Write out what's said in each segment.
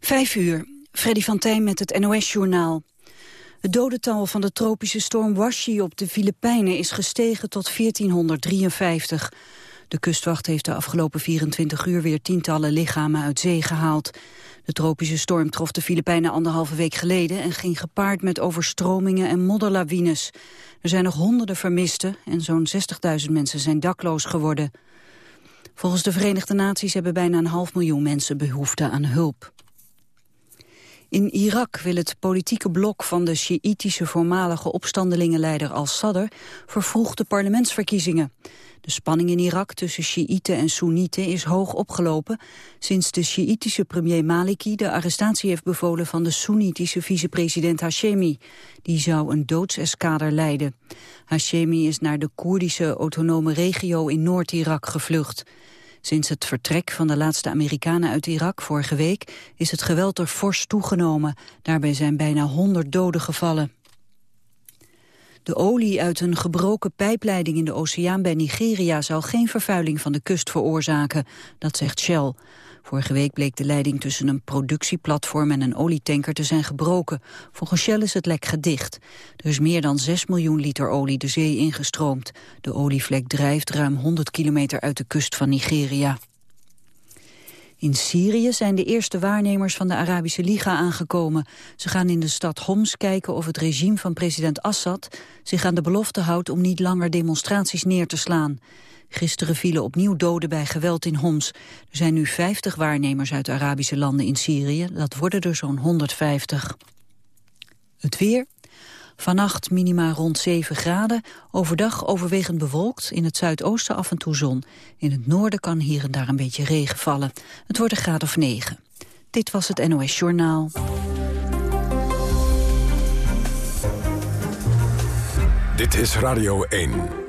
Vijf uur. Freddy van Tijn met het NOS-journaal. Het dodental van de tropische storm Washi op de Filipijnen is gestegen tot 1453. De kustwacht heeft de afgelopen 24 uur weer tientallen lichamen uit zee gehaald. De tropische storm trof de Filipijnen anderhalve week geleden... en ging gepaard met overstromingen en modderlawines. Er zijn nog honderden vermisten en zo'n 60.000 mensen zijn dakloos geworden. Volgens de Verenigde Naties hebben bijna een half miljoen mensen behoefte aan hulp. In Irak wil het politieke blok van de Sjiïtische voormalige opstandelingenleider al-Sadr vervroegde parlementsverkiezingen. De spanning in Irak tussen Sjiïten en Soenieten is hoog opgelopen sinds de Sjiïtische premier Maliki de arrestatie heeft bevolen van de Soenitische vicepresident Hashemi. Die zou een doodseskader leiden. Hashemi is naar de Koerdische autonome regio in Noord-Irak gevlucht. Sinds het vertrek van de laatste Amerikanen uit Irak vorige week is het geweld er fors toegenomen. Daarbij zijn bijna 100 doden gevallen. De olie uit een gebroken pijpleiding in de oceaan bij Nigeria zal geen vervuiling van de kust veroorzaken, dat zegt Shell. Vorige week bleek de leiding tussen een productieplatform en een olietanker te zijn gebroken. Volgens Shell is het lek gedicht. Er is meer dan 6 miljoen liter olie de zee ingestroomd. De olievlek drijft ruim 100 kilometer uit de kust van Nigeria. In Syrië zijn de eerste waarnemers van de Arabische Liga aangekomen. Ze gaan in de stad Homs kijken of het regime van president Assad zich aan de belofte houdt om niet langer demonstraties neer te slaan. Gisteren vielen opnieuw doden bij geweld in Homs. Er zijn nu 50 waarnemers uit Arabische landen in Syrië. Dat worden er zo'n 150. Het weer. Vannacht minima rond 7 graden. Overdag overwegend bewolkt. In het zuidoosten af en toe zon. In het noorden kan hier en daar een beetje regen vallen. Het wordt een graad of 9. Dit was het NOS Journaal. Dit is Radio 1.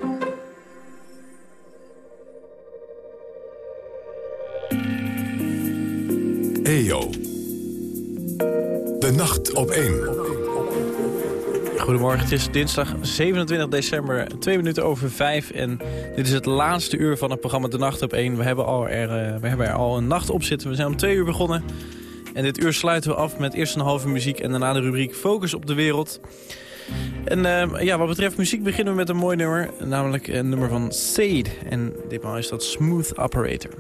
De nacht op 1. Goedemorgen, het is dinsdag 27 december, twee minuten over vijf. En dit is het laatste uur van het programma De Nacht op 1. We hebben, al er, eh, we hebben er al een nacht op zitten. We zijn om twee uur begonnen. En dit uur sluiten we af met eerst een halve muziek... en daarna de rubriek Focus op de Wereld. En uh, ja, wat betreft muziek beginnen we met een mooi nummer. Namelijk een nummer van Sade. En ditmaal is dat Smooth Operator.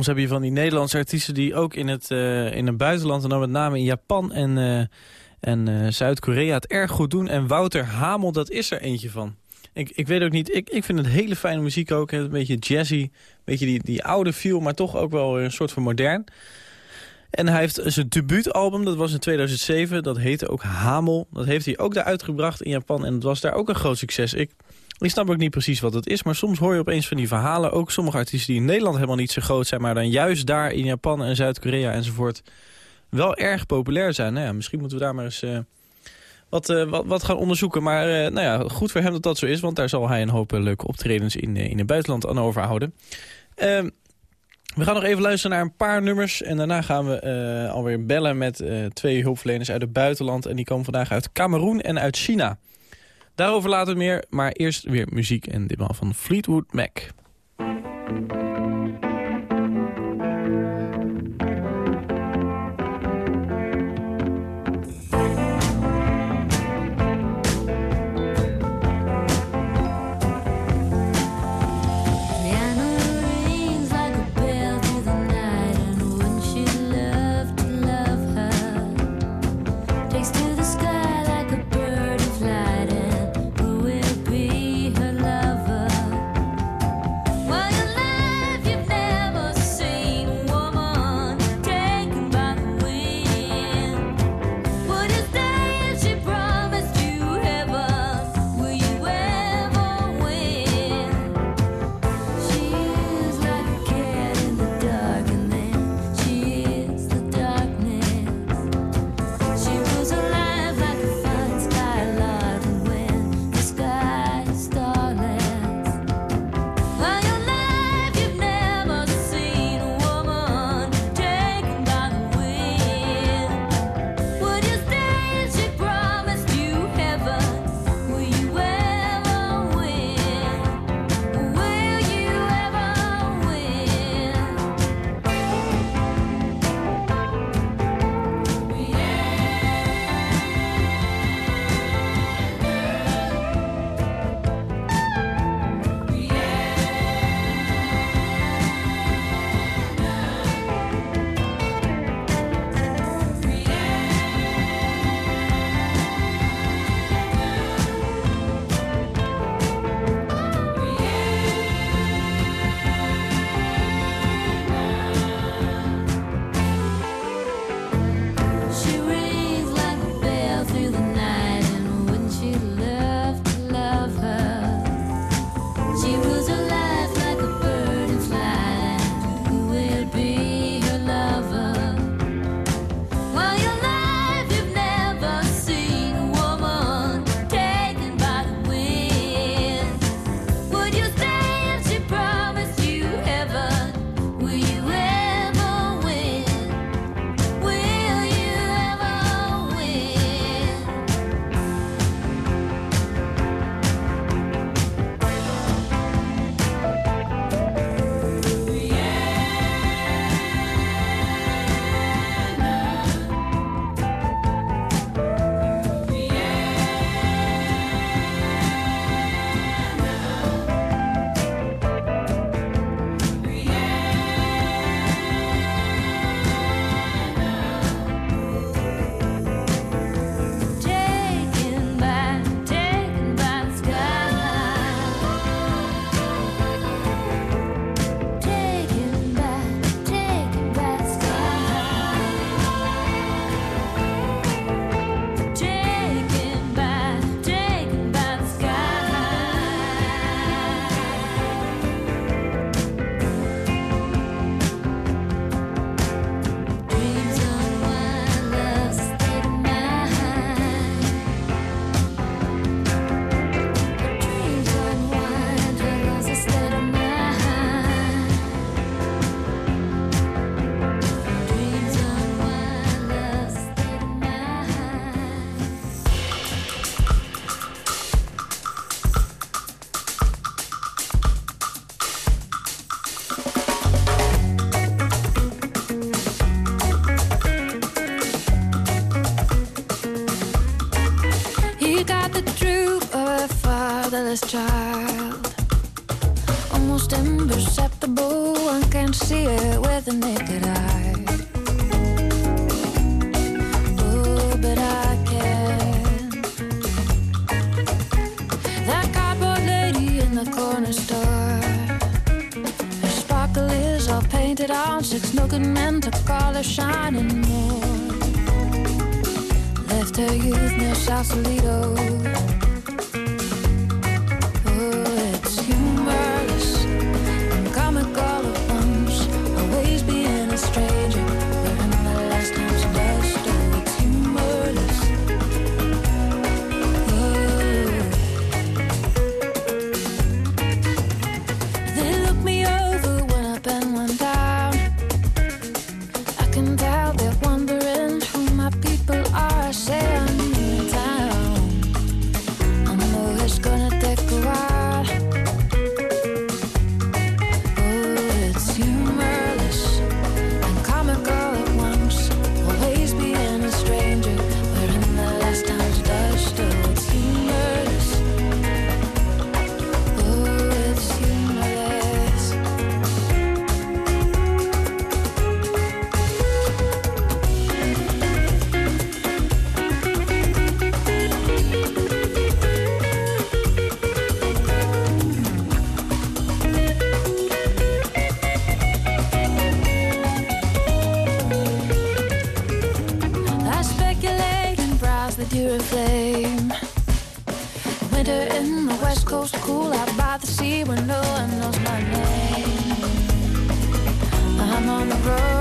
Soms heb je van die Nederlandse artiesten die ook in het, uh, in het buitenland... en dan met name in Japan en, uh, en uh, Zuid-Korea het erg goed doen. En Wouter Hamel, dat is er eentje van. Ik, ik weet ook niet, ik, ik vind het hele fijne muziek ook. Een beetje jazzy, een beetje die, die oude feel, maar toch ook wel een soort van modern. En hij heeft zijn debuutalbum, dat was in 2007, dat heette ook Hamel. Dat heeft hij ook daar uitgebracht in Japan en dat was daar ook een groot succes. Ik ik snap ook niet precies wat het is, maar soms hoor je opeens van die verhalen... ook sommige artiesten die in Nederland helemaal niet zo groot zijn... maar dan juist daar in Japan en Zuid-Korea enzovoort wel erg populair zijn. Nou ja, misschien moeten we daar maar eens eh, wat, eh, wat, wat, gaan onderzoeken. Maar eh, nou ja, goed voor hem dat dat zo is, want daar zal hij een hoop leuke optredens in, in het buitenland aan overhouden. Ehm, we gaan nog even luisteren naar een paar nummers en daarna gaan we alweer bellen met twee hulpverleners uit het buitenland. En die komen vandaag uit Cameroen en uit China. Daarover later meer, maar eerst weer muziek en ditmaal van Fleetwood Mac. coast, cool out by the sea where no one knows my name. I'm on the road.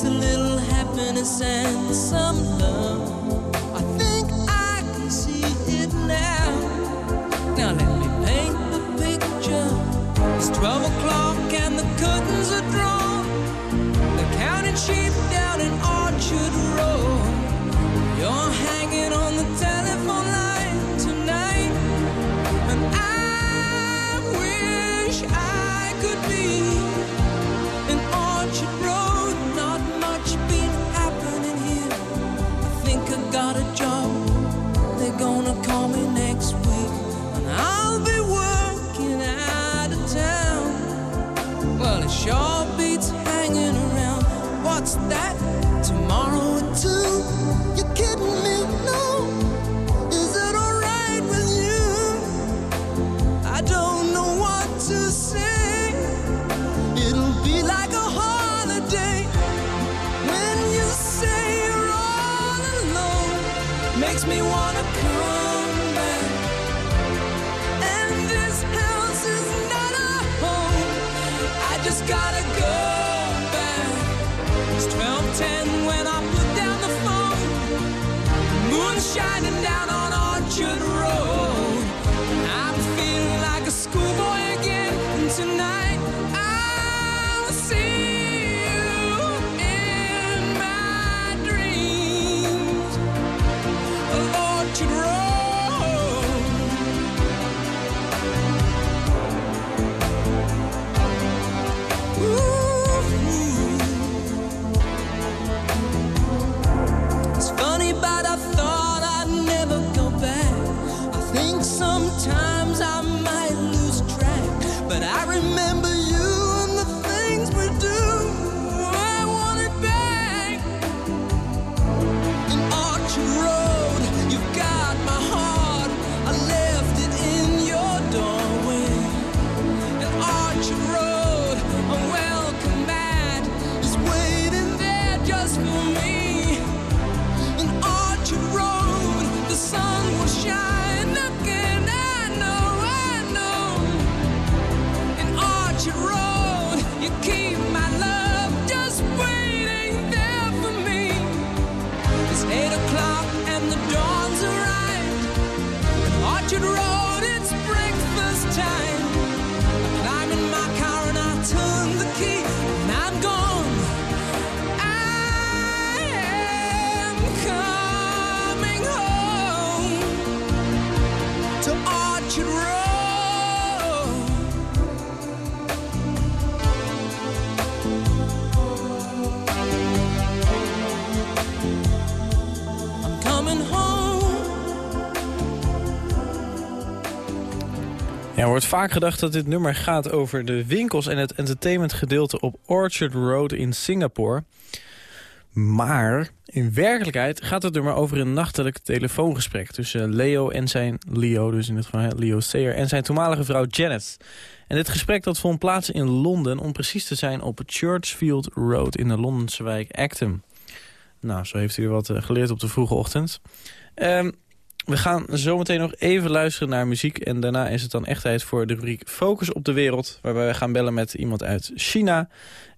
Just a little happiness and some love. I think I can see it now. Now let me paint the picture. It's 12 o'clock. that tomorrow too. Er wordt vaak gedacht dat dit nummer gaat over de winkels en het entertainmentgedeelte op Orchard Road in Singapore. Maar in werkelijkheid gaat het nummer over een nachtelijk telefoongesprek tussen Leo en zijn Leo, dus in dit geval Leo Sayer, en zijn toenmalige vrouw Janet. En dit gesprek dat vond plaats in Londen, om precies te zijn op Churchfield Road in de Londense wijk Acton. Nou, zo heeft u wat eh, geleerd op de vroege ochtend. Um, we gaan zometeen nog even luisteren naar muziek. En daarna is het dan echt tijd voor de rubriek Focus op de Wereld. Waarbij we gaan bellen met iemand uit China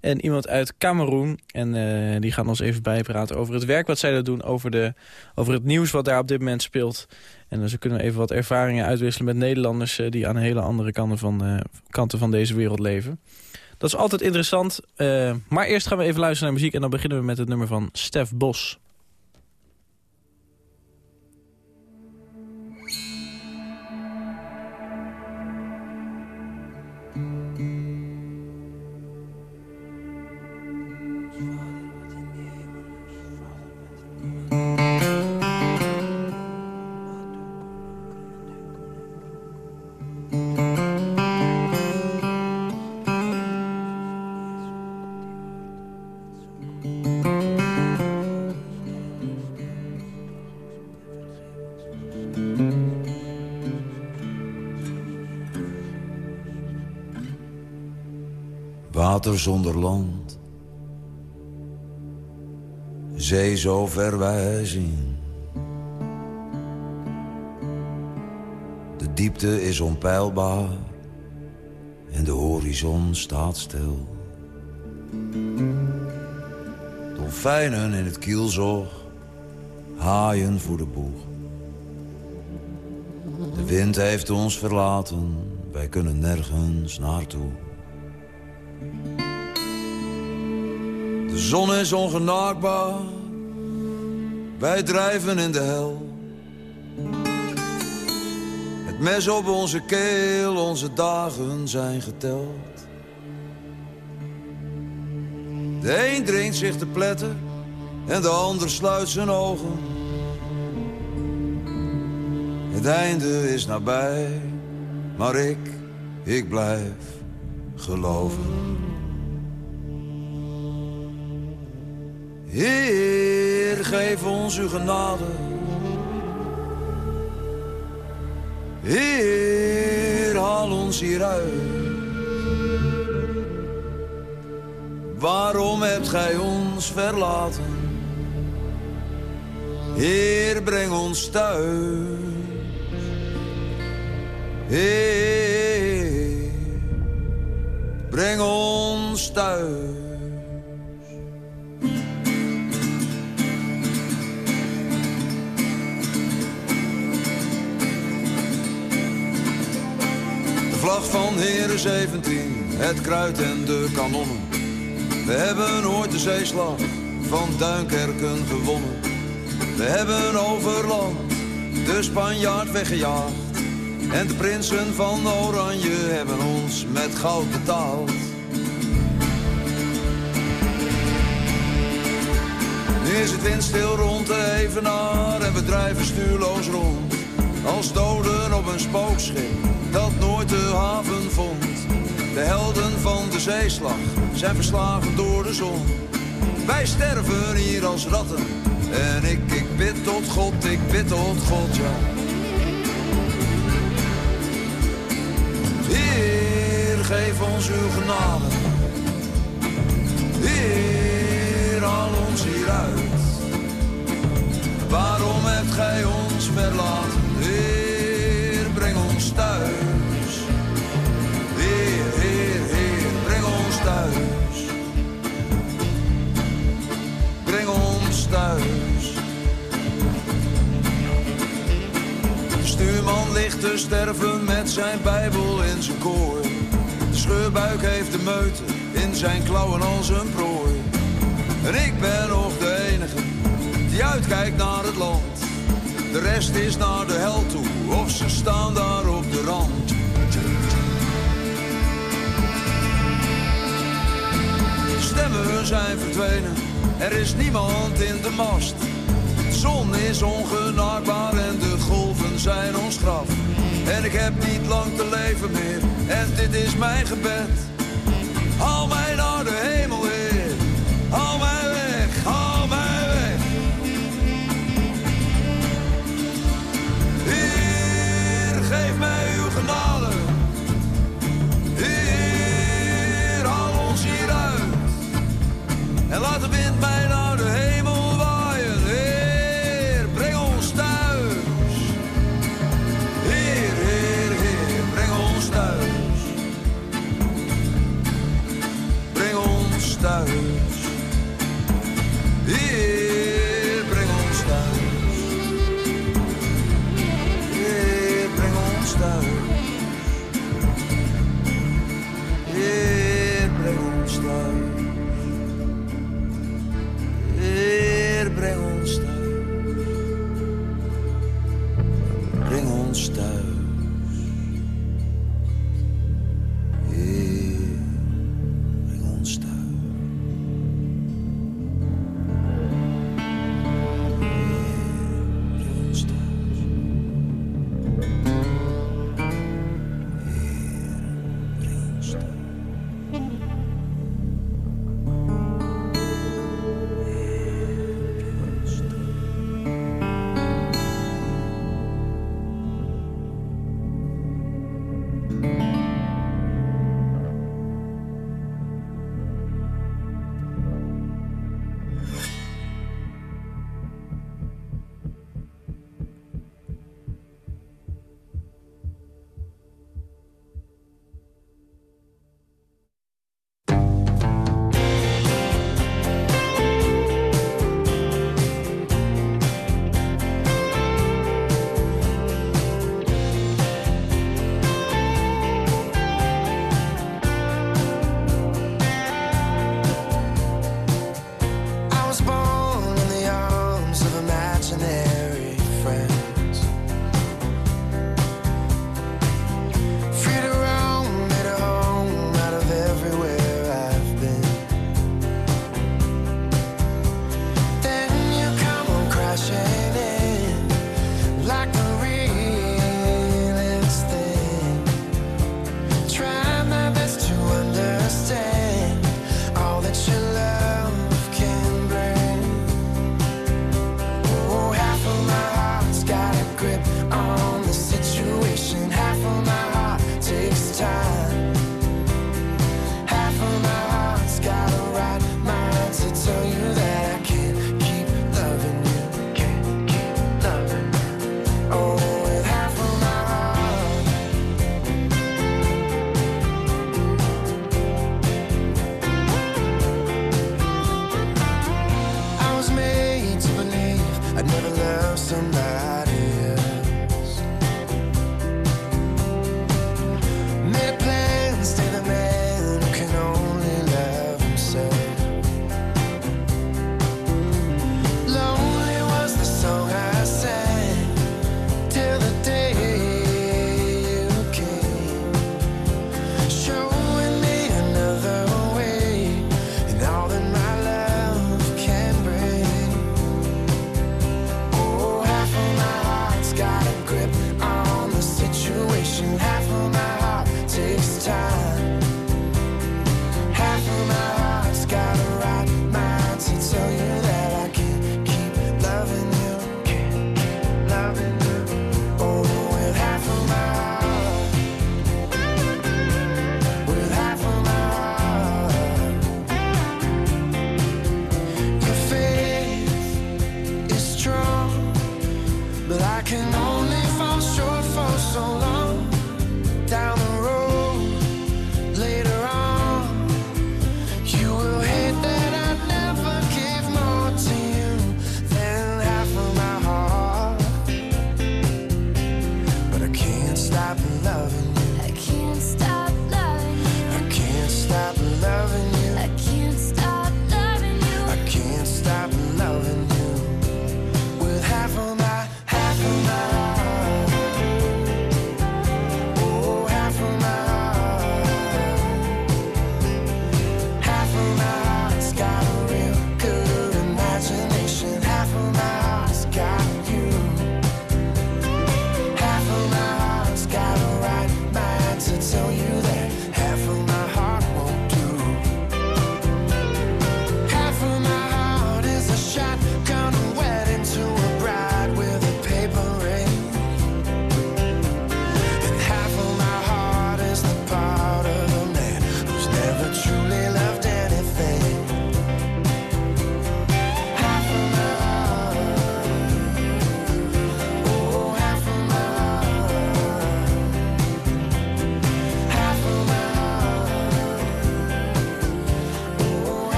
en iemand uit Cameroen. En uh, die gaan ons even bijpraten over het werk wat zij daar doen. Over, de, over het nieuws wat daar op dit moment speelt. En dan dus kunnen we even wat ervaringen uitwisselen met Nederlanders... Uh, die aan hele andere kanten van, uh, kanten van deze wereld leven. Dat is altijd interessant. maar eerst gaan we even luisteren naar muziek. En dan beginnen we met het nummer van Stef Bos. Water zonder land. Zee zo ver wij zien. De diepte is onpeilbaar en de horizon staat stil. Dolfijnen in het kielzog, haaien voor de boeg. De wind heeft ons verlaten, wij kunnen nergens naartoe. De zon is ongenaakbaar. Wij drijven in de hel. Het mes op onze keel, onze dagen zijn geteld. De een dringt zich te pletten en de ander sluit zijn ogen. Het einde is nabij, maar ik, ik blijf geloven. Heer, geef ons uw genade. Heer, haal ons hieruit. Waarom hebt gij ons verlaten? Heer, breng ons thuis. Heer, breng ons thuis. Vlag van Heren 17, het kruid en de kanonnen. We hebben ooit de zeeslag van Duinkerken gewonnen. We hebben overland de Spanjaard weggejaagd. En de prinsen van Oranje hebben ons met goud betaald. Nu is het windstil rond de Evenaar en we drijven stuurloos rond. Als doden op een zeeslag zijn verslagen door de zon. Wij sterven hier als ratten. En ik, ik bid tot God, ik bid tot God, ja. Heer, geef ons uw genade. Heer, haal ons hieruit. Waarom hebt gij ons verlaten? Heer, breng ons thuis. De stuurman ligt te sterven met zijn bijbel in zijn kooi. De scheurbuik heeft de meute in zijn klauwen als een prooi. En ik ben nog de enige die uitkijkt naar het land. De rest is naar de hel toe, of ze staan daar op de rand. stemmen zijn verdwenen. Er is niemand in de mast. De zon is ongenaakbaar en de golven zijn ons graf. En ik heb niet lang te leven meer. En dit is mijn gebed. Haal mij naar de hemel, Heer. En laat de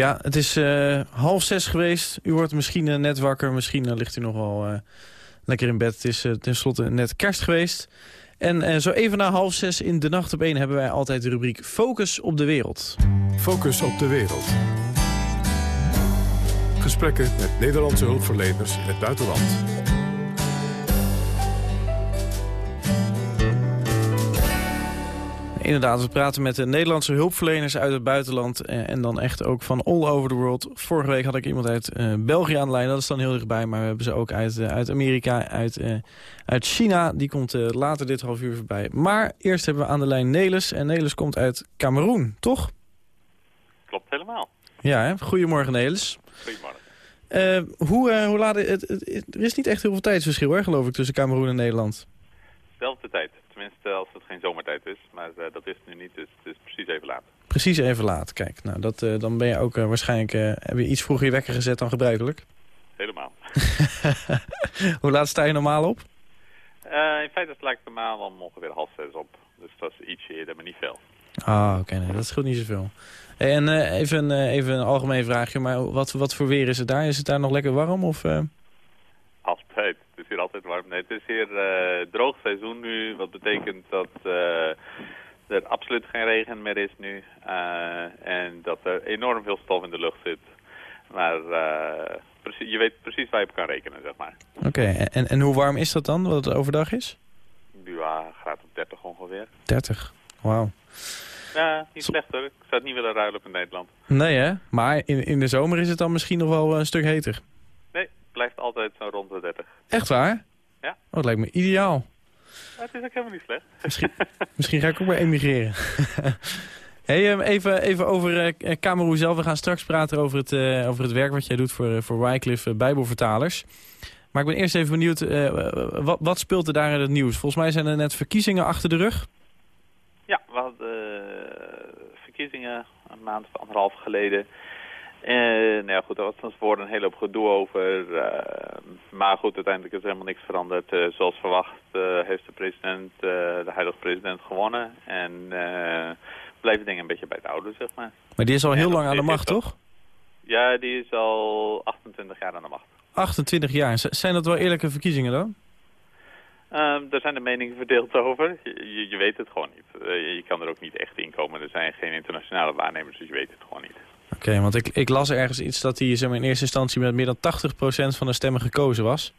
Ja, het is eh, half zes geweest. U wordt misschien eh, net wakker, misschien eh, ligt u nog wel lekker in bed. Het is tenslotte net kerst geweest. En zo even na half zes in de nacht op één hebben wij altijd de rubriek Focus op de wereld. Focus op de wereld. Gesprekken met Nederlandse hulpverleners in het buitenland. Inderdaad, we praten met de Nederlandse hulpverleners uit het buitenland. eh, En dan echt ook van all over the world. Vorige week had ik iemand uit eh, België aan de lijn. Dat is dan heel dichtbij. Maar we hebben ze ook uit, eh, uit Amerika, uit, uit China. Die komt later dit half uur voorbij. Maar eerst hebben we aan de lijn Nelis. En Nelis komt uit Cameroen, toch? Klopt helemaal. Ja, hè? Goedemorgen Nelis. Goedemorgen. Hoe, hoe laat het, het, het- Er is niet echt heel veel tijdsverschil, hoor, geloof ik, tussen Cameroen en Nederland. Zelfde tijd. Tenminste, als het geen zomertijd is. Maar eh, dat is het nu niet, dus het is precies even laat. Precies even laat. Kijk, nou, dat, eh, dan ben je ook eh, waarschijnlijk... heb je iets vroeger je wekker gezet dan gebruikelijk. Helemaal. Hoe laat sta je normaal op? In feite sla ik normaal om ongeveer half zes op. Dus dat is ietsje eerder, maar niet veel. Ah, oké, nee, dat scheelt niet zoveel. Hey, en even, even een algemeen vraagje, maar wat, wat voor weer is het daar? Is het daar nog lekker warm? Of? Altijd. Het is hier altijd warm. Nee, het is hier eh, droog seizoen nu. Wat betekent dat eh, er absoluut geen regen meer is nu. Eh, en dat er enorm veel stof in de lucht zit. Maar je weet precies waar je op kan rekenen, zeg maar. Oké, en, en hoe warm is dat dan, wat het overdag is? Ja, graad op 30 ongeveer. 30. Wauw. Ja, niet slecht hoor. Ik zou het niet willen ruilen op in Nederland. Nee hè? Maar in, in de zomer is het dan misschien nog wel een stuk heter. Nee, blijft altijd zo rond de 30. Echt waar? Ja. Oh, het lijkt me ideaal. Het is ook helemaal niet slecht. Misschien, misschien ga ik ook maar emigreren. hey, ehm, even, even over Cameroen zelf. We gaan straks praten over het, eh, over het werk wat jij doet voor, voor Wycliffe Bijbelvertalers. Maar ik ben eerst even benieuwd, wat, wat speelt er daar in het nieuws? Volgens mij zijn er net verkiezingen achter de rug. Ja, we hadden verkiezingen een maand of anderhalf geleden. En nou ja, goed, er was van tevoren een hele hoop gedoe over. eh, maar goed, uiteindelijk is er helemaal niks veranderd. Eh, zoals verwacht eh, heeft de president, de huidige president gewonnen. En blijven dingen een beetje bij het oude, zeg maar. Maar die is al heel lang aan de macht, toch? Ja, die is al 28 jaar aan de macht. 28 jaar. Zijn dat wel eerlijke verkiezingen dan? Ehm, daar zijn de meningen verdeeld over. Je, weet het gewoon niet. Je kan er ook niet echt in komen. Er zijn geen internationale waarnemers, dus je weet het gewoon niet. Oké, want ik, ik las ergens iets dat hij zeg maar, in eerste instantie met meer dan 80% van de stemmen gekozen was.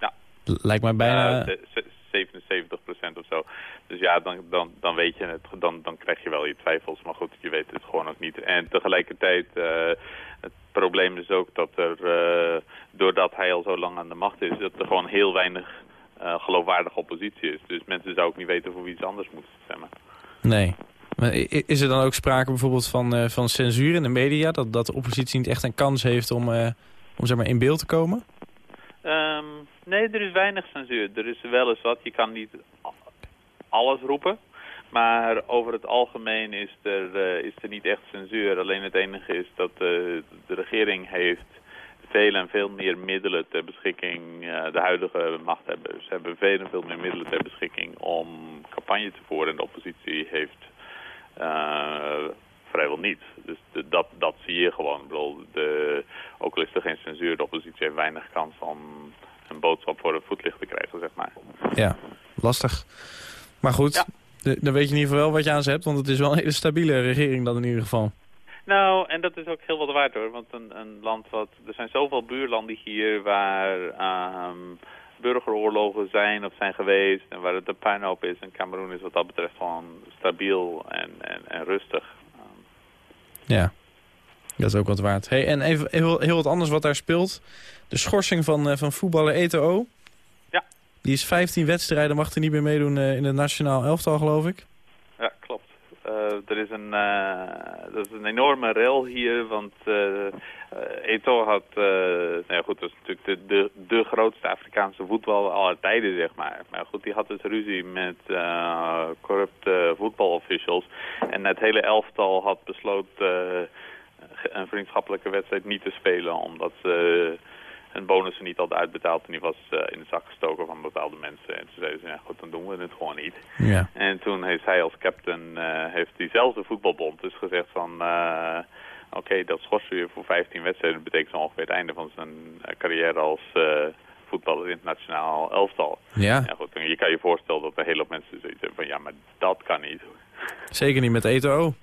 Ja. Lijkt mij bijna... Ze- 77% of zo. Dus ja, dan, dan, dan weet je het. Dan, dan krijg je wel je twijfels. Maar goed, je weet het gewoon ook niet. En tegelijkertijd, eh, het probleem is ook dat er, eh, doordat hij al zo lang aan de macht is, dat er gewoon heel weinig eh, geloofwaardige oppositie is. Dus mensen zouden ook niet weten voor wie ze anders moeten stemmen. Nee. Maar is er dan ook sprake bijvoorbeeld van, eh, van censuur in de media? Dat, dat de oppositie niet echt een kans heeft om, eh, om zeg maar, in beeld te komen? Ehm, nee, er is weinig censuur. Er is wel eens wat. Je kan niet alles roepen. Maar over het algemeen is er, eh, is er niet echt censuur. Alleen het enige is dat de regering heeft veel en veel meer middelen ter beschikking. de huidige machthebbers hebben veel en veel meer middelen ter beschikking om campagne te voeren. En de oppositie heeft vrijwel niet. Dus de- dat, dat zie je gewoon. Ik bedoel, de, ook al is er geen censuur, de oppositie heeft weinig kans om een boodschap voor het voetlicht te krijgen, zeg maar. Ja, lastig. Maar goed, Ja. de- dan weet je in ieder geval wel wat je aan ze hebt. Want het is wel een hele stabiele regering dan in ieder geval. Nou, en dat is ook heel wat waard hoor. Want een, een land wat... Er zijn zoveel buurlanden hier waar ehm, burgeroorlogen zijn of zijn geweest. En waar het een puinhoop is. En Cameroen is wat dat betreft gewoon stabiel en, en, en rustig. Ja, dat is ook wat waard. Hey, en even heel, heel wat anders wat daar speelt. De schorsing van, eh, van voetballer Eto'o. Ja. Die is 15 wedstrijden, mag er niet meer meedoen eh, in het nationaal elftal, geloof ik. Eh, er is een, eh, dat is een enorme rel hier, want eh Eto'o had, ja, goed, dat is natuurlijk de, de, grootste Afrikaanse voetballer aller tijden, zeg maar. Maar goed, die had dus ruzie met corrupte voetbalofficials. En het hele elftal had besloten een vriendschappelijke wedstrijd niet te spelen, omdat ze hun bonussen niet hadden uitbetaald en die was eh, in de zak gestoken van bepaalde mensen. En toen zeiden ze, ja goed, dan doen we het gewoon niet. Ja. En toen heeft hij als captain, eh, heeft diezelfde voetbalbond dus gezegd van... eh, Oké, dat schorst weer voor 15 wedstrijden. Dat betekent ongeveer het einde van zijn carrière als voetballer internationaal elftal. Ja, Ja, goed, je kan je voorstellen dat er hele hoop mensen zoiets hebben van ja, maar dat kan niet. zeker niet met Eto'o.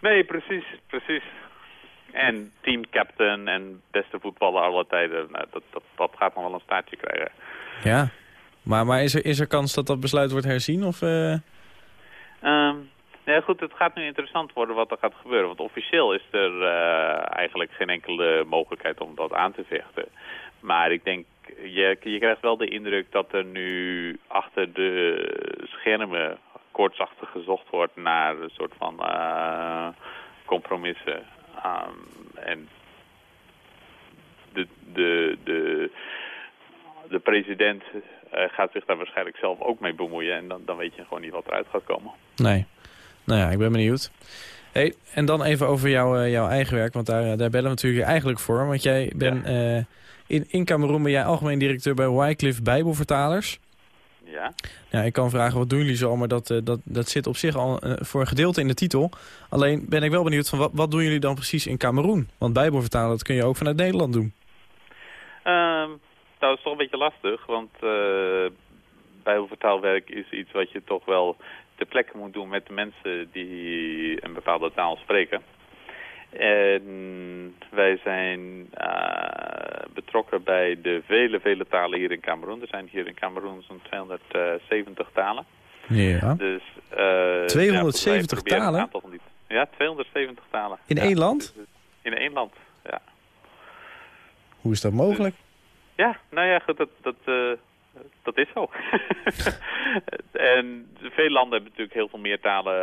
Nee, precies, precies. En teamcaptain en beste voetballer aller tijden, nou, dat, dat, dat gaat nog wel een staartje krijgen. Ja. Maar, maar is, er, is er kans dat dat besluit wordt herzien? Of, eh, Ehm ja, goed, het gaat nu interessant worden wat er gaat gebeuren. Want officieel is er eh, eigenlijk geen enkele mogelijkheid om dat aan te vechten. Maar ik denk, je, je krijgt wel de indruk dat er nu achter de schermen koortsachtig gezocht wordt naar een soort van eh, compromissen. Ehm, en de, de, de, de president eh, gaat zich daar waarschijnlijk zelf ook mee bemoeien. En dan, dan weet je gewoon niet wat eruit gaat komen. Nee. Nou ja, ik ben benieuwd. Hey, en dan even over jouw, eh, jouw eigen werk, want daar, daar bellen we natuurlijk eigenlijk voor. Want jij bent eh, in, in Cameroen ben jij algemeen directeur bij Wycliffe Bijbelvertalers. Ja. Ja, ik kan vragen, wat doen jullie zo? Maar dat, eh, dat, dat zit op zich al eh, voor een gedeelte in de titel. Alleen ben ik wel benieuwd van wat, wat doen jullie dan precies in Cameroen? Want Bijbelvertalen, dat kun je ook vanuit Nederland doen. Ehm dat is toch een beetje lastig, want eh bijbelvertaalwerk is iets wat je toch wel ter plekke moet doen met de mensen die een bepaalde taal spreken. En wij zijn eh, betrokken bij de vele, vele talen hier in Cameroen. Er zijn hier in Cameroen zo'n 270 talen. Ja. Dus, eh, 270 ja, wij proberen een talen? aantal van die- Ja, 270 talen. In Ja, één land? dus- in één land, ja. Hoe is dat mogelijk? Ja, nou ja, goed, dat, dat, eh, dat is zo. en veel landen hebben natuurlijk heel veel meer talen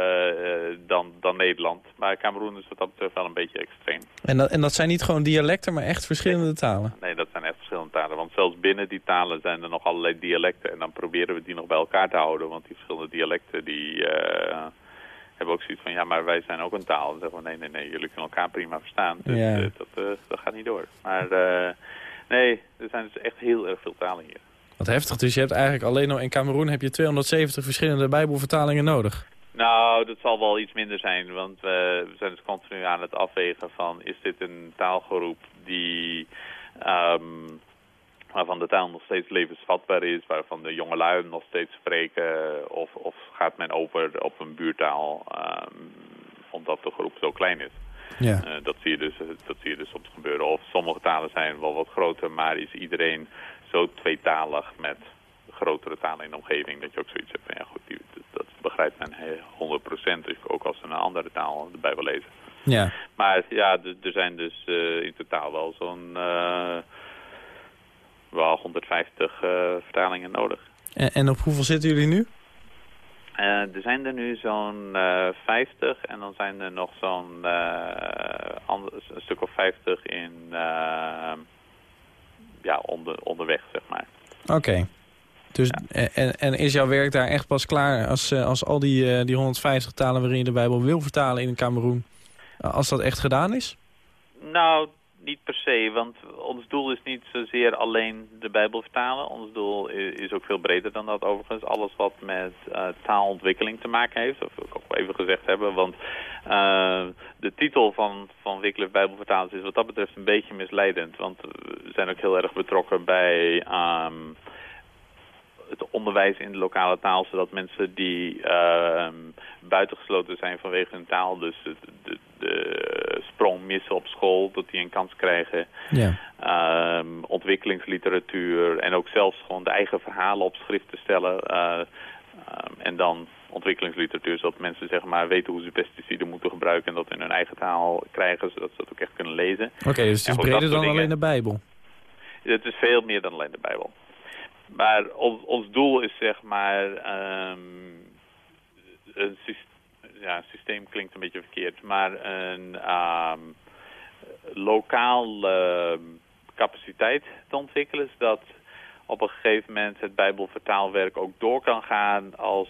eh, dan, dan Nederland. Maar Cameroen is wat dat betreft wel een beetje extreem. En dat, en dat zijn niet gewoon dialecten, maar echt verschillende talen? Nee, dat zijn echt verschillende talen. Want zelfs binnen die talen zijn er nog allerlei dialecten. En dan proberen we die nog bij elkaar te houden. Want die verschillende dialecten die... eh, hebben ook zoiets van, ja, maar wij zijn ook een taal. Dan zeggen we, nee, nee, nee, jullie kunnen elkaar prima verstaan. Dus Ja. eh, dat, dat gaat niet door. Maar nee, er zijn dus echt heel erg veel talen hier. Wat heftig, dus je hebt eigenlijk alleen al in Cameroen heb je 270 verschillende bijbelvertalingen nodig. Nou, dat zal wel iets minder zijn, want we, zijn dus continu aan het afwegen van... is dit een taalgroep die, ehm, waarvan de taal nog steeds levensvatbaar is... waarvan de jongelui nog steeds spreken... of, of gaat men over op een buurtaal ehm, omdat de groep zo klein is. Ja. Eh, dat, zie je dus, dat zie je dus soms gebeuren. Of sommige talen zijn wel wat groter, maar is iedereen zo tweetalig met grotere talen in de omgeving... dat je ook zoiets hebt van, ja goed, die, dat begrijpt men he- 100%. Dus ook als ze een andere taal erbij wil lezen. ja. Maar ja, er zijn dus eh, in totaal wel zo'n eh, wel 150 eh, vertalingen nodig. En, en op hoeveel zitten jullie nu? Er zijn er nu zo'n eh 50 en dan zijn er nog zo'n een stuk of 50 in ja, onder, onderweg, zeg maar. Oké. Dus, en, en is jouw werk daar echt pas klaar als, eh, als al die, eh, die 150 talen waarin je de Bijbel wil vertalen in Cameroen, eh, als dat echt gedaan is? Nou, niet per se, want ons doel is niet zozeer alleen de Bijbel vertalen. Ons doel is ook veel breder dan dat overigens. Alles wat met eh, taalontwikkeling te maken heeft, of wil ik ook even gezegd hebben. Want eh, de titel van, van Wycliffe Bijbelvertalers is wat dat betreft een beetje misleidend. Want we zijn ook heel erg betrokken bij... ehm, het onderwijs in de lokale taal, zodat mensen die ehm, buitengesloten zijn vanwege hun taal, dus de, de, de sprong missen op school, dat die een kans krijgen. Ja. Ehm, ontwikkelingsliteratuur en ook zelfs gewoon de eigen verhalen op schrift te stellen. eh, ehm, en dan ontwikkelingsliteratuur, zodat mensen zeg maar weten hoe ze pesticiden moeten gebruiken en dat in hun eigen taal krijgen, zodat ze dat ook echt kunnen lezen. Oké, dus het is breder dan alleen de Bijbel. Het is veel meer dan alleen de Bijbel. Maar ons, ons doel is zeg maar... ehm, een sys- ja, systeem klinkt een beetje verkeerd, maar een ehm, lokaal ehm, capaciteit te ontwikkelen, zodat op een gegeven moment het Bijbelvertaalwerk ook door kan gaan als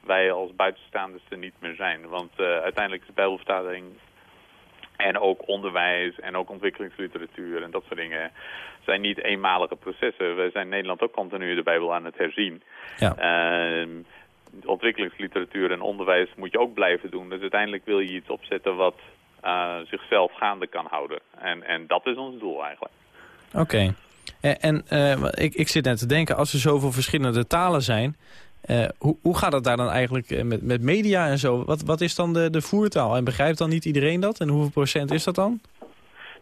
wij als buitenstaanders er niet meer zijn. Want eh, uiteindelijk is Bijbelvertaling en ook onderwijs en ook ontwikkelingsliteratuur en dat soort dingen zijn niet eenmalige processen. We zijn in Nederland ook continu de Bijbel aan het herzien. Ja. Ehm, ontwikkelingsliteratuur en onderwijs moet je ook blijven doen. Dus uiteindelijk wil je iets opzetten wat eh, zichzelf gaande kan houden. En, en dat is ons doel eigenlijk. Oké. En, en eh, ik, ik zit net te denken, als er zoveel verschillende talen zijn... eh, hoe, hoe gaat het daar dan eigenlijk eh, met, met media en zo? Wat, wat is dan de, de voertaal? En begrijpt dan niet iedereen dat? En hoeveel procent is dat dan?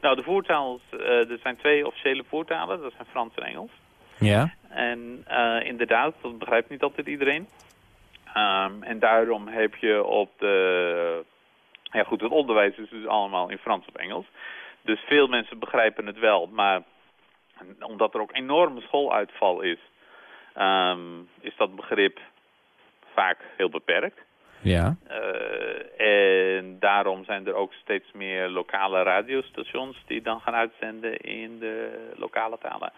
Nou, de voertaal, eh, er zijn twee officiële voertalen, dat zijn Frans en Engels. Ja. En inderdaad, dat begrijpt niet altijd iedereen. Ehm, en daarom heb je op de... Ja goed, het onderwijs is dus allemaal in Frans of Engels. Dus veel mensen begrijpen het wel, maar omdat er ook enorme schooluitval is, ehm, is dat begrip vaak heel beperkt. Ja. Eh, en daarom zijn er ook steeds meer lokale radiostations die dan gaan uitzenden in de lokale talen.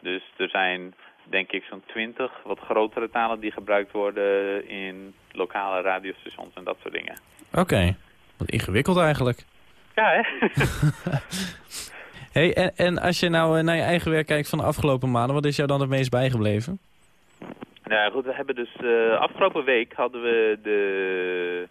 Dus er zijn denk ik zo'n twintig wat grotere talen die gebruikt worden in lokale radiostations en dat soort dingen. Oké. Wat ingewikkeld eigenlijk. Ja, hè? Hey, en, en als je nou eh, naar je eigen werk kijkt van de afgelopen maanden... wat is jou dan het meest bijgebleven? Nou goed, we hebben dus eh, afgelopen week hadden we de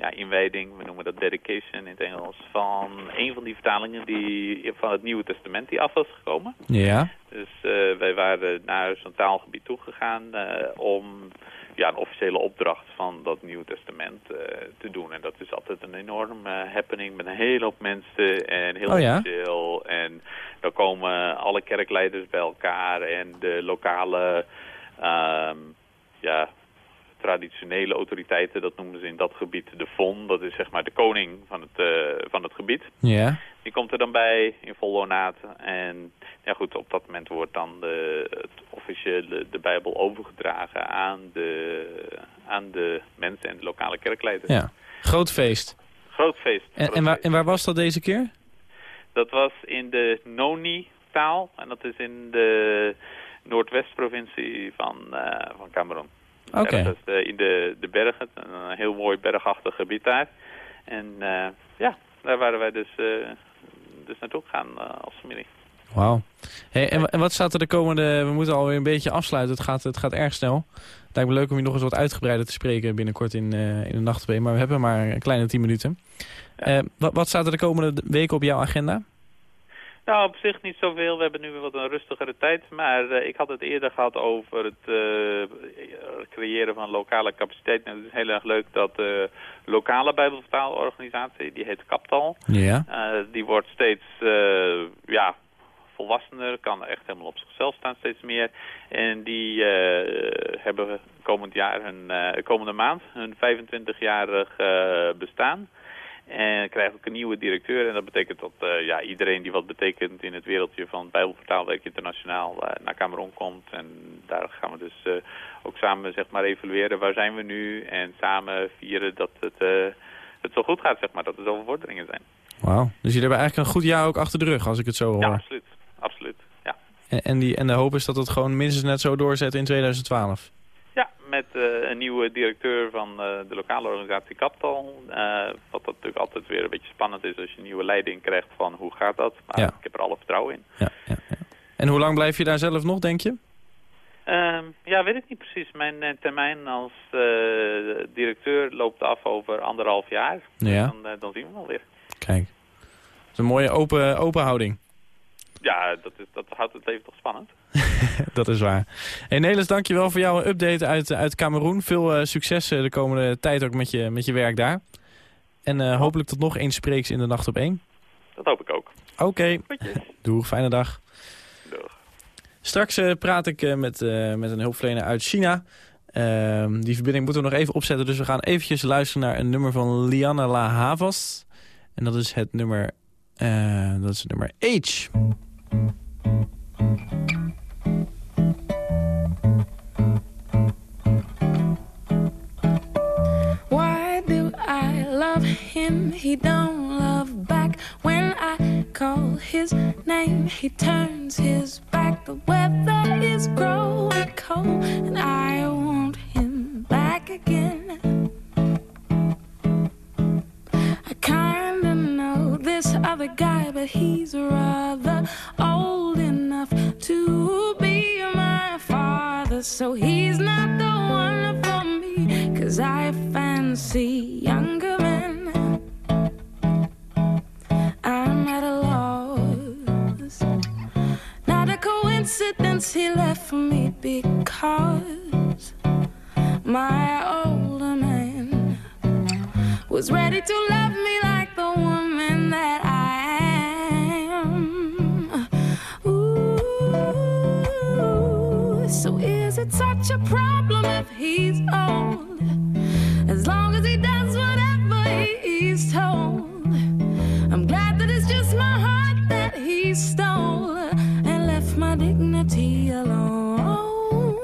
ja, inwijding, we noemen dat dedication in het Engels, van een van die vertalingen die van het Nieuwe Testament die af was gekomen. Ja. Dus eh, wij waren naar zo'n taalgebied toegegaan eh om ja, een officiële opdracht van dat Nieuwe Testament eh, te doen. En dat is altijd een enorm eh, happening met een hele hoop mensen en heel Oh ja? officieel. En dan komen alle kerkleiders bij elkaar en de lokale traditionele autoriteiten, dat noemen ze in dat gebied de FON. Dat is zeg maar de koning van het, eh, van het gebied. Ja. Die komt er dan bij in vol ornaat. En ja goed, op dat moment wordt dan de, het officiële de Bijbel overgedragen aan de, aan de mensen en de lokale kerkleiders. Ja. Groot feest. Groot feest. En, groot en, waar, feest. en waar was dat deze keer? Dat was in de Noni-taal. En dat is in de noordwestprovincie van, eh van Cameroen. Oké. Ergens eh, in de, de bergen. Een heel mooi bergachtig gebied daar. En eh, ja, daar waren wij dus, eh, dus naartoe gegaan eh, als familie. Wauw. Hey, en, en wat staat er de komende... We moeten alweer een beetje afsluiten. Het gaat, het gaat erg snel. Het lijkt me leuk om je nog eens wat uitgebreider te spreken binnenkort in, eh in de nacht Maar we hebben maar een kleine 10 minuten. Eh, wat, wat staat er de komende weken op jouw agenda? Nou, op zich niet zoveel. We hebben nu weer wat een rustigere tijd. Maar eh, ik had het eerder gehad over het eh, creëren van lokale capaciteit. En het is heel erg leuk dat de lokale bijbelvertaalorganisatie, die heet Kaptal, Ja. eh, die wordt steeds eh, ja, volwassener, kan echt helemaal op zichzelf staan steeds meer. En die eh, hebben komend jaar hun, eh, komende maand hun 25-jarig eh, bestaan. En krijgen ook een nieuwe directeur. En dat betekent dat eh, ja, iedereen die wat betekent in het wereldje van Bijbelvertaalwerk Internationaal eh, naar Cameroen komt. En daar gaan we dus eh, ook samen zeg maar evalueren waar zijn we nu. En samen vieren dat het, het zo goed gaat, zeg maar. Dat er zoveel vorderingen zijn. Wauw. Dus jullie hebben eigenlijk een goed jaar ook achter de rug, als ik het zo hoor. Ja, absoluut. Absoluut. Ja. En, en, die, en de hoop is dat het gewoon minstens net zo doorzet in 2012. Met eh, een nieuwe directeur van eh, de lokale organisatie Kaptal. eh, wat dat natuurlijk altijd weer een beetje spannend is als je een nieuwe leiding krijgt van hoe gaat dat. Maar Ja. ik heb er alle vertrouwen in. Ja, ja, ja. En hoe lang blijf je daar zelf nog, denk je? Ehm, ja, weet ik niet precies. Mijn termijn als directeur loopt af over anderhalf jaar. Ja. Dan, dan zien we wel weer. Kijk. Dat is een mooie open, open houding. Ja, dat, is, dat houdt het leven toch spannend. Dat is waar. Hey Nelis, dankjewel voor jouw update uit, uit Cameroen. Veel eh, succes eh, de komende tijd ook met je, met je werk daar. En eh, hopelijk tot nog eens spreeks in de nacht op één. Dat hoop ik ook. Oké, Goedjes. doeg, fijne dag. Doeg. Straks praat ik met, met een hulpverlener uit China. Ehm, die verbinding moeten we nog even opzetten. Dus we gaan eventjes luisteren naar een nummer van Liana La Havas. En dat is het nummer... dat is het nummer H. Why do I love him? He don't love back. When I call his name, he turns his back. The weather is growing cold, and I want him back again. I kinda know this other guy, but he's rather so he's not the one for me. Cause I fancy younger men. I'm at a loss. Not a coincidence he left me because my older man was ready to love me like the woman that I it such a problem if he's old? As long as he does whatever he's told. I'm glad that it's just my heart that he stole and left my dignity alone.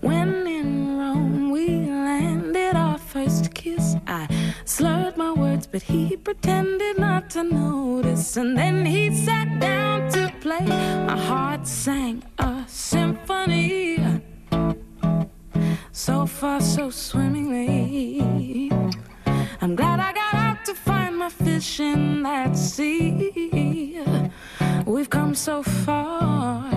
When in Rome we landed our first kiss, I slurred my words, but he pretended not to notice. And then he sat down sang a symphony. So far, so swimmingly. I'm glad I got out to find my fish in that sea. We've come so far.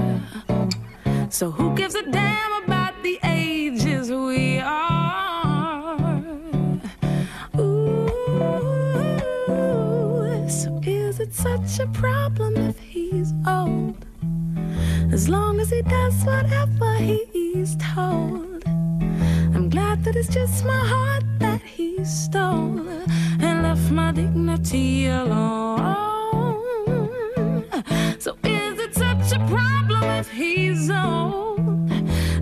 So who gives a damn about the ages we are? Ooh, so is it such a problem if he's old? As long as he does whatever he's told. I'm glad that it's just my heart that he stole and left my dignity alone. So is it such a problem if he's old?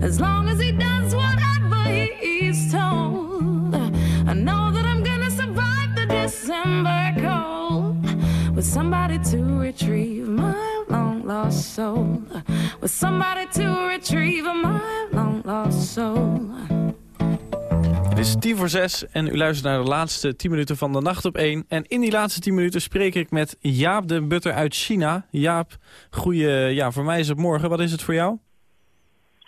As long as he does whatever he's told. I know that I'm gonna survive the December cold with somebody to retrieve my lost soul. With somebody to retrieve my long lost soul. Het is tien voor zes en u luistert naar de laatste tien minuten van de Nacht op één. En in die laatste tien minuten spreek ik met Jaap de Butter uit China. Jaap, goeie, ja, voor mij is het morgen. Wat is het voor jou?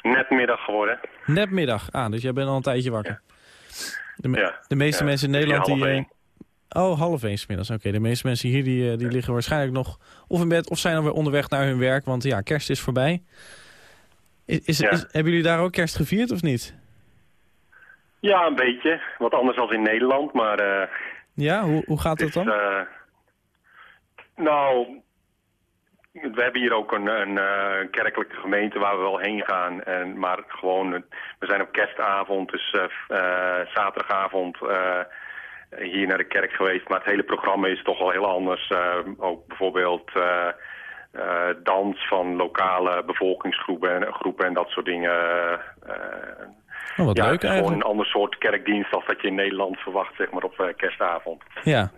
Net middag geworden. Net middag. Ah, dus jij bent al een tijdje wakker. De, me- Ja. de meeste Ja, mensen in Nederland half die... Oh, half één 's middags. Oké, de meeste mensen hier die, eh, die liggen waarschijnlijk nog of in bed... of zijn alweer onderweg naar hun werk, want ja, kerst is voorbij. Is, is, Ja. is- hebben jullie daar ook kerst gevierd of niet? Ja, een beetje. Wat anders dan in Nederland, maar... eh, Ja, hoe, hoe gaat dat dan? eh, nou, we hebben hier ook een, een kerkelijke gemeente waar we wel heen gaan. En, maar gewoon, we zijn op kerstavond, dus zaterdagavond hier naar de kerk geweest. Maar het hele programma is toch wel heel anders. Eh, ook bijvoorbeeld... eh, eh, dans van lokale bevolkingsgroepen en, groepen en dat soort dingen. Oh, wat ja, leuk is gewoon eigenlijk. een ander soort kerkdienst als dat je in Nederland verwacht, zeg maar, op kerstavond. Ja.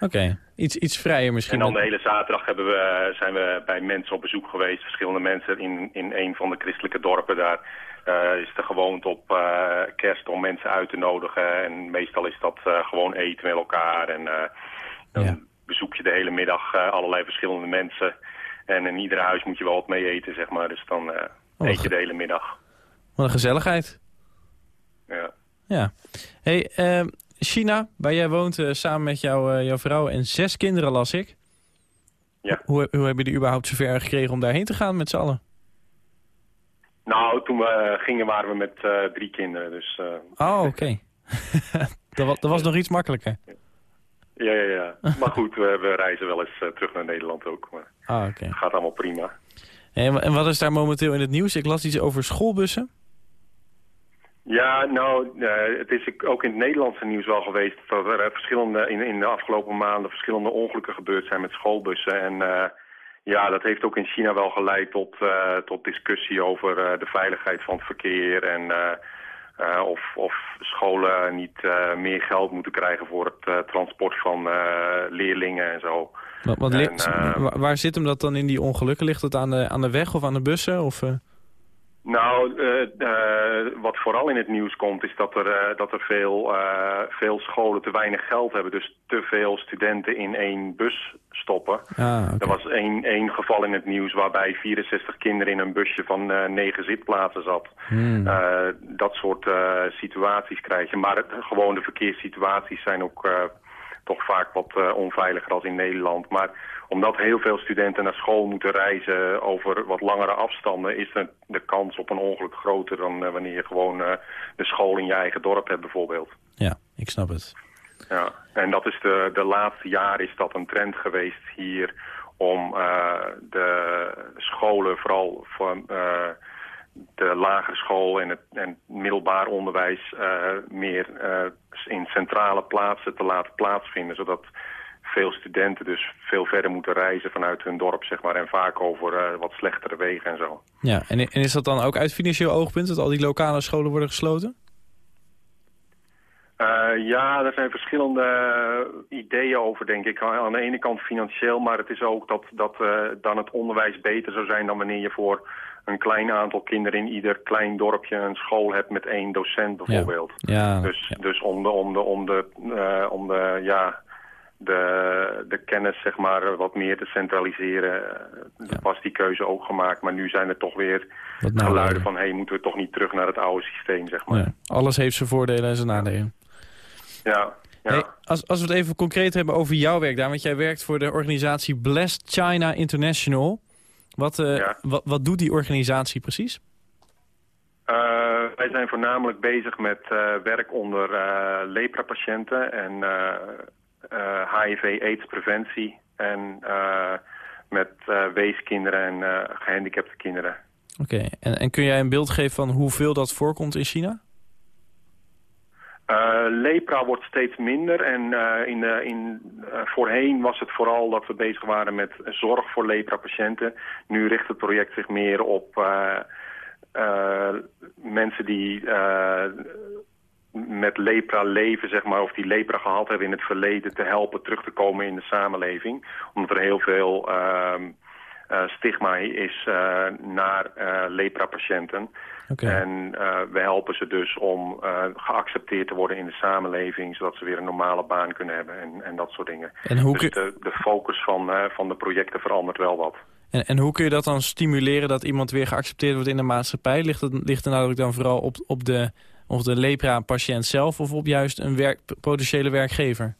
Oké, iets, iets vrijer misschien. En dan de hele zaterdag hebben we, zijn we bij mensen op bezoek geweest. Verschillende mensen in, in een van de christelijke dorpen daar. Eh, is de gewoonte op eh, kerst om mensen uit te nodigen. En meestal is dat eh, gewoon eten met elkaar. En dan Ja. bezoek je de hele middag allerlei verschillende mensen. En in ieder huis moet je wel wat mee eten, zeg maar. Dus dan Oh, eet je de hele middag. Wat een gezelligheid. Ja. Ja. hey, ehm, China, waar jij woont samen met jou, jouw vrouw en zes kinderen, las ik. Ja. Hoe, hoe hebben jullie überhaupt zover gekregen om daarheen te gaan met z'n allen? Nou, toen we gingen waren we met eh, drie kinderen. Dus eh, Oh, oké. dat, was, dat was nog iets makkelijker. ja, ja, ja. Maar goed, we, we reizen wel eens eh, terug naar Nederland ook. Maar Ah, oké. het gaat allemaal prima. En, wa- en wat is daar momenteel in het nieuws? Ik las iets over schoolbussen. Ja, nou, eh, het is ook in het Nederlandse nieuws wel geweest dat er eh, verschillende, in, in de afgelopen maanden verschillende ongelukken gebeurd zijn met schoolbussen. En eh, ja, dat heeft ook in China wel geleid tot, eh, tot discussie over eh, de veiligheid van het verkeer en eh, of, of scholen niet meer geld moeten krijgen voor het transport van leerlingen en zo. Wat, En, waar zit hem dat dan in die ongelukken? Ligt het aan de, aan de weg of aan de bussen? Of? Nou, eh, eh, wat vooral in het nieuws komt is dat er, eh, dat er veel, veel scholen te weinig geld hebben. Dus te veel studenten in één bus stoppen. Ah. Er was één, één geval in het nieuws waarbij 64 kinderen in een busje van 9 zitplaatsen zat. Hmm. Dat soort situaties krijg je. Maar het, gewoon de verkeerssituaties zijn ook toch vaak wat eh, onveiliger als in Nederland. Maar omdat heel veel studenten naar school moeten reizen over wat langere afstanden... is de, de kans op een ongeluk groter dan eh, wanneer je gewoon eh, de school in je eigen dorp hebt bijvoorbeeld. Ja, ik snap het. Ja, en dat is de, de laatste jaren is dat een trend geweest hier om de scholen, vooral van de lagere school en het en middelbaar onderwijs, uh, meer in centrale plaatsen te laten plaatsvinden. Zodat veel studenten dus veel verder moeten reizen vanuit hun dorp, zeg maar. En vaak over wat slechtere wegen en zo. Ja, en, en is dat dan ook uit financieel oogpunt, dat al die lokale scholen worden gesloten? Uh, ja, er zijn verschillende ideeën over, denk ik. Aan de ene kant financieel, maar het is ook dat, dat dan het onderwijs beter zou zijn... dan wanneer je voor een klein aantal kinderen in ieder klein dorpje een school hebt met één docent bijvoorbeeld. Ja. Ja, dus, ja. dus om de, om de, om de, uh, om de, ja, de, de kennis zeg maar wat meer te centraliseren, ja. was die keuze ook gemaakt. Maar nu zijn er toch weer nou geluiden van, hé, hey, moeten we toch niet terug naar het oude systeem, zeg maar. Alles heeft zijn voordelen en zijn nadelen. Ja, ja. Hey, als, als we het even concreet hebben over jouw werk daar... want jij werkt voor de organisatie Blessed China International. Wat, uh, ja. wat, wat doet die organisatie precies? Uh, wij zijn voornamelijk bezig met uh, werk onder lepra-patiënten... en HIV-AIDS-preventie en met weeskinderen en gehandicapte kinderen. Oké, okay. en, en kun jij een beeld geven van hoeveel dat voorkomt in China? Uh, lepra wordt steeds minder en uh, in, in, voorheen was het vooral dat we bezig waren met zorg voor lepra-patiënten. Nu richt het project zich meer op mensen die met lepra leven, zeg maar, of die lepra gehad hebben in het verleden te helpen terug te komen in de samenleving. Omdat er heel veel stigma is naar lepra-patiënten. Okay. En we helpen ze dus om geaccepteerd te worden in de samenleving... zodat ze weer een normale baan kunnen hebben en, en dat soort dingen. En hoe dus de, de focus van, van de projecten verandert wel wat. En, en hoe kun je dat dan stimuleren dat iemand weer geaccepteerd wordt in de maatschappij? Ligt, het, ligt de nadruk dan vooral op, op de, de lepra-patiënt zelf... of op juist een werk, potentiële werkgever?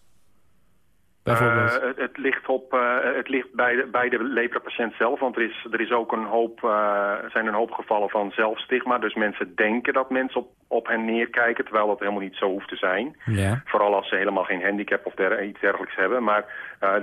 Uh, het, het, ligt, op, uh, het ligt bij de, bij de lepra-patiënt zelf, want er is, er is ook een hoop, uh, zijn een hoop gevallen van zelfstigma. Dus mensen denken dat mensen op, op hen neerkijken, terwijl dat helemaal niet zo hoeft te zijn. Ja. Vooral als ze helemaal geen handicap of der, iets dergelijks hebben. Maar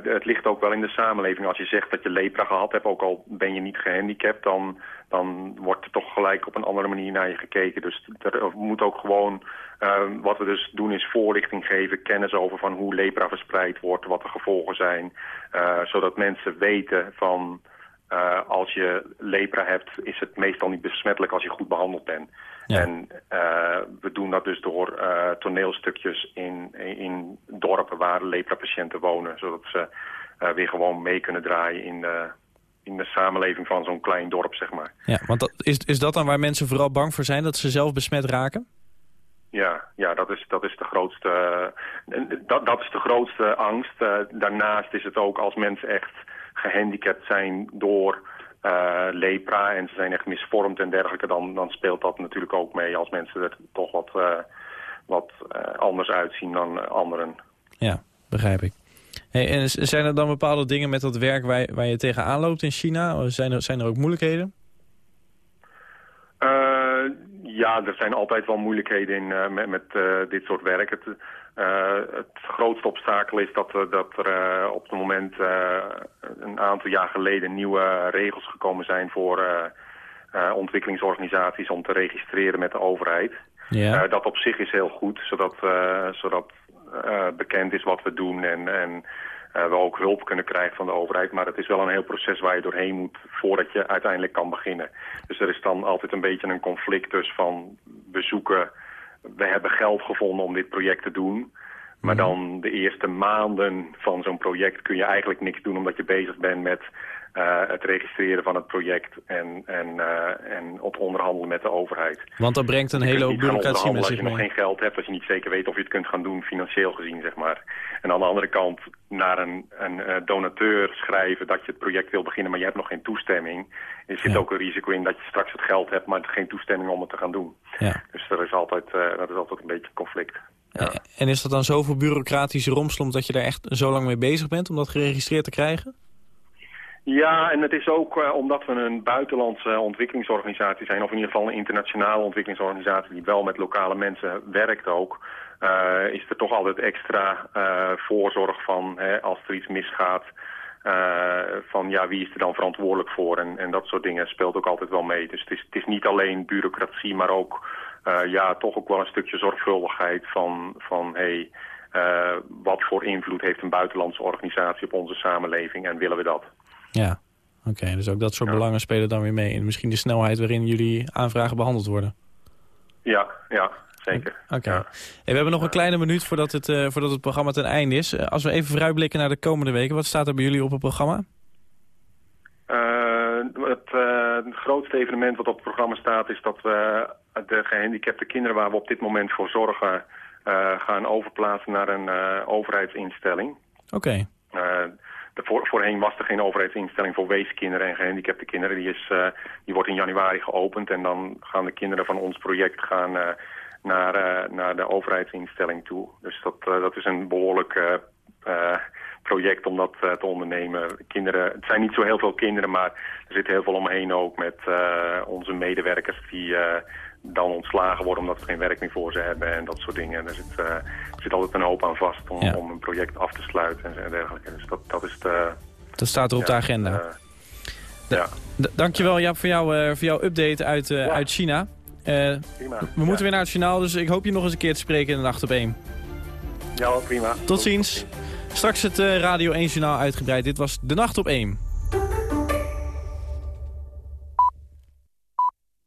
het ligt ook wel in de samenleving. Als je zegt dat je lepra gehad hebt, ook al ben je niet gehandicapt, dan, dan wordt er toch gelijk op een andere manier naar je gekeken. Dus er moet ook gewoon, uh, wat we dus doen is voorlichting geven, kennis over van hoe lepra verspreid wordt, wat de gevolgen zijn. Uh, zodat mensen weten van, uh, als je lepra hebt, is het meestal niet besmettelijk als je goed behandeld bent. Ja. En we doen dat dus door toneelstukjes in, in dorpen waar lepra-patiënten wonen, zodat ze weer gewoon mee kunnen draaien in de in de samenleving van zo'n klein dorp, zeg maar. Ja, want dat, is, is dat dan waar mensen vooral bang voor zijn, dat ze zelf besmet raken? Ja, ja dat, is, dat is de grootste, uh, dat, dat is de grootste angst. Uh, daarnaast is het ook als mensen echt gehandicapt zijn door uh, lepra en ze zijn echt misvormd en dergelijke, dan, dan speelt dat natuurlijk ook mee als mensen er toch wat, wat anders uitzien dan anderen. Ja, begrijp ik. Hey, en zijn er dan bepaalde dingen met dat werk waar je, waar je tegenaan loopt in China? Zijn er, zijn er ook moeilijkheden? Uh, ja, er zijn altijd wel moeilijkheden in, uh, met, met uh, dit soort werk. Het, het grootste obstakel is dat, dat er op het moment een aantal jaar geleden nieuwe regels gekomen zijn voor ontwikkelingsorganisaties om te registreren met de overheid. Ja. dat op zich is heel goed, zodat, zodat bekend is wat we doen en, en uh, we ook hulp kunnen krijgen van de overheid. Maar het is wel een heel proces waar je doorheen moet voordat je uiteindelijk kan beginnen. Dus er is dan altijd een beetje een conflict dus van we zoeken, we hebben geld gevonden om dit project te doen. Maar dan de eerste maanden van zo'n project kun je eigenlijk niks doen omdat je bezig bent met uh, het registreren van het project en, en, uh, en het onderhandelen met de overheid. Want dat brengt een je hele hoop bureaucratie met Als zich je mee. nog geen geld hebt, als je niet zeker weet of je het kunt gaan doen financieel gezien, zeg maar. En aan de andere kant naar een, een uh, donateur schrijven dat je het project wil beginnen, maar je hebt nog geen toestemming. Er zit Ja. ook een risico in dat je straks het geld hebt, maar geen toestemming om het te gaan doen. Ja. Dus er is altijd, dat is altijd een beetje conflict. Ja. En is dat dan zoveel bureaucratische romslomp dat je daar echt zo lang mee bezig bent om dat geregistreerd te krijgen? Ja, en het is ook uh, omdat we een buitenlandse ontwikkelingsorganisatie zijn, of in ieder geval een internationale ontwikkelingsorganisatie die wel met lokale mensen werkt ook, uh, is er toch altijd extra uh, voorzorg van hè, als er iets misgaat, eh, van ja, wie is er dan verantwoordelijk voor en, en dat soort dingen speelt ook altijd wel mee. Dus het is, het is niet alleen bureaucratie, maar ook eh, ja, toch ook wel een stukje zorgvuldigheid van, van hey, eh, wat voor invloed heeft een buitenlandse organisatie op onze samenleving en willen we dat? Ja, oké. dus ook dat soort belangen spelen dan weer mee. En misschien de snelheid waarin jullie aanvragen behandeld worden. Ja, ja, zeker. Oké. Hey, we hebben nog een kleine minuut voordat het, eh, voordat het programma ten einde is. Eh, als we even vooruitblikken naar de komende weken, wat staat er bij jullie op het programma? Eh, het, het grootste evenement wat op het programma staat is dat we de gehandicapte kinderen waar we op dit moment voor zorgen gaan overplaatsen naar een eh, overheidsinstelling. Oké. Voor, voorheen was er geen overheidsinstelling voor weeskinderen en gehandicapte kinderen. Die, is, eh, die wordt in januari geopend en dan gaan de kinderen van ons project gaan, eh, naar, eh, naar de overheidsinstelling toe. Dus dat, dat is een behoorlijk eh, eh, project om dat te ondernemen. Kinderen, het zijn niet zo heel veel kinderen, maar er zit heel veel omheen ook met onze medewerkers die dan ontslagen worden omdat we geen werk meer voor ze hebben en dat soort dingen. Er zit, eh, er zit altijd een hoop aan vast om, Ja. om een project af te sluiten en dergelijke. Dus dat, dat is de... Dat staat er op de agenda. eh, ja, dankjewel Jaap voor, jou, eh, voor jouw update uit, uit China. Prima. we moeten weer naar het journaal, dus ik hoop je nog eens een keer te spreken in de nacht op 1. Ja, prima. Tot ziens. Straks het Radio 1 journaal uitgebreid. Dit was De Nacht op 1.